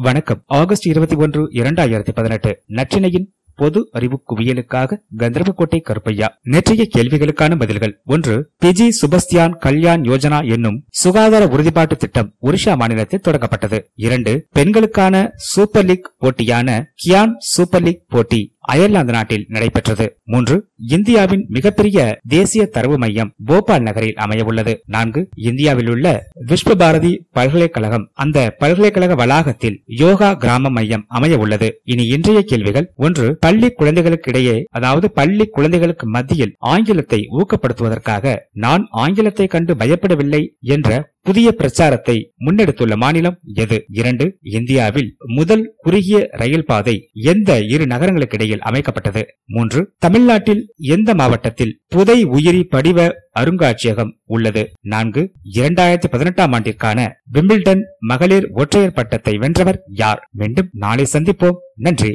வணக்கம். ஆகஸ்ட் இருபத்தி ஒன்று இரண்டாயிரத்தி பதினெட்டு. நற்றினையின் பொது அறிவு குவியலுக்காக கந்தர்வக்கோட்டை கருப்பையா. நேற்றைய கேள்விகளுக்கான பதில்கள். ஒன்று பிஜி சுபஸ்தியான் கல்யாண் யோஜனா என்னும் சுகாதார உறுதிப்பாட்டு திட்டம் ஒரிஷா மாநிலத்தில் தொடங்கப்பட்டது. இரண்டு பெண்களுக்கான சூப்பர் லீக் போட்டியான கியான் சூப்பர் லீக் போட்டி. அயர்லாந்து நாட்டில் நடைபெற்றது. மூன்று இந்தியாவின் மிகப்பெரிய தேசிய தரவு மையம் போபால் நகரில் அமைய உள்ளது நான்கு இந்தியாவில் உள்ள விஸ்வ பாரதி பல்கலைக்கழகம் அந்த பல்கலைக்கழக வளாகத்தில் யோகா கிராம மையம் அமைய உள்ளது இனி இன்றைய கேள்விகள் ஒன்று பள்ளி குழந்தைகளுக்கிடையே அதாவது பள்ளி குழந்தைகளுக்கு மத்தியில் ஆங்கிலத்தை ஊக்கப்படுத்துவதற்காக நான் ஆங்கிலத்தை கண்டு பயப்படவில்லை என்ற புதிய பிரச்சாரத்தை முன்னெடுத்துள்ள மாநிலம் எது? இரண்டு இந்தியாவில் முதல் குறுகிய ரயில் பாதை எந்த இரு நகரங்களுக்கிடையில் அமைக்கப்பட்டது? மூன்று தமிழ்நாட்டில் எந்த மாவட்டத்தில் புதை உயிரி படிவ அருங்காட்சியகம் உள்ளது? நான்கு இரண்டாயிரத்தி பதினெட்டாம் ஆண்டிற்கான விம்பிள்டன் மகளிர் ஒற்றையர் பட்டத்தை வென்றவர் யார்? மீண்டும் நாளை சந்திப்போம். நன்றி.